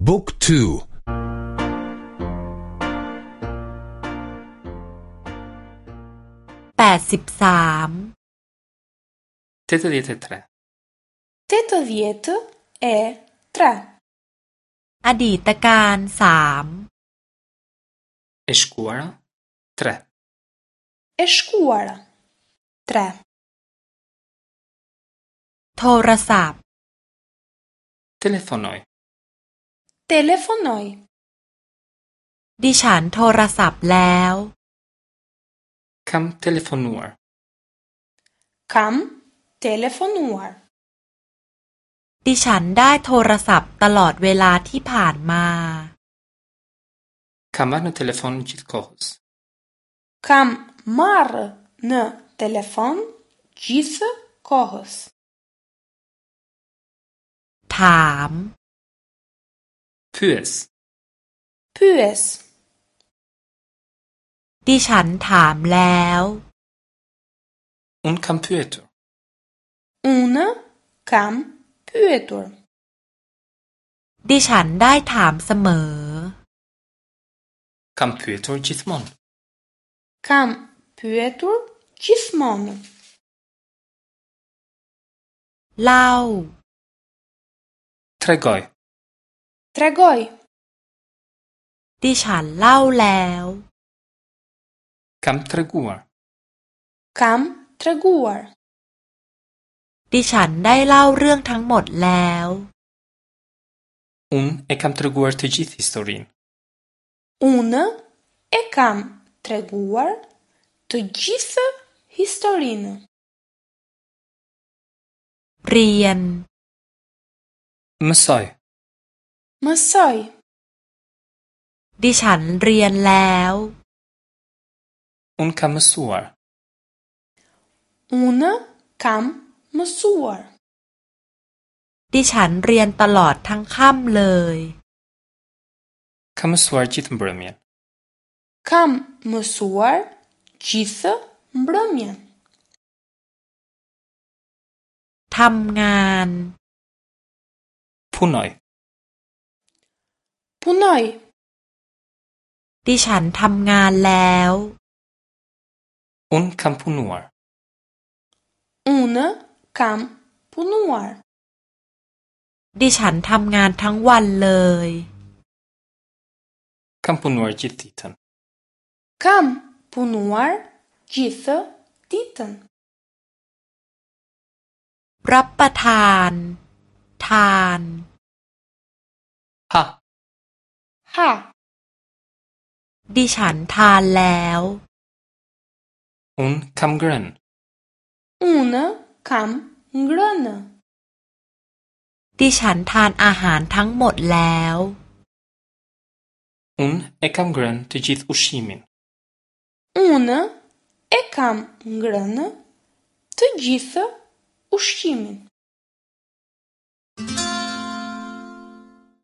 Book 2 83 sam Teta diet e 3 Adita 3 sam 3 E 3 Thora sap Telefonoi เตเลพทนหน่อย ดิฉันโทรศัพท์แล้ว คำเทเลัพทน่วยคำเทเลัพทน่วยดิฉันได้โทรศัพท์ตลอดเวลาที่ผ่านมา คำมว่าโทรศัพท์จิตโคสคำมาร์นเทเลัพนจิตโคสถาม Pyes Pyes ดิฉันถามแล้ว Un kam pyetur Una kam pyetur ดิฉันได้ถามเสมอ Kam pyetur gjithmon Kam pyetur gjithmon เล่า Tregoj Tregoj. ดิฉันเล่าแล้ว Cam treguar. Cam treguar. ดิฉันได้เล่าเรื่องทั้งหมดแล้ว Un e cam treguar të gjithë historinë. Unë e kam treguar të gjithë historinë. เรียน Mësoj. มาสอย ดิฉันเรียนแล้ว อุนคำมาสัวอุนคำมาสัวดิฉันเรียนตลอดทั้งค่ำเลย คำมาสัวจิตมบรมีคำมาสัวจิตมบรมีทำงาน ผู้หน่อยุนอยดิฉันทำงานแล้วอุนคัมพูนัวอุนะคัมพูนัว ดิฉันทำงานทั้งวันเลยคัมพูนัวจิตติทันคัมพูนัวจิตติทันรับประทาน ทาน ฮะ Ha, di shan kam ngrënë. un kam ngrënë. Di shan e kam ngrënë të gjithë ushqimin. e kam ngrënë të gjithë ushqimin.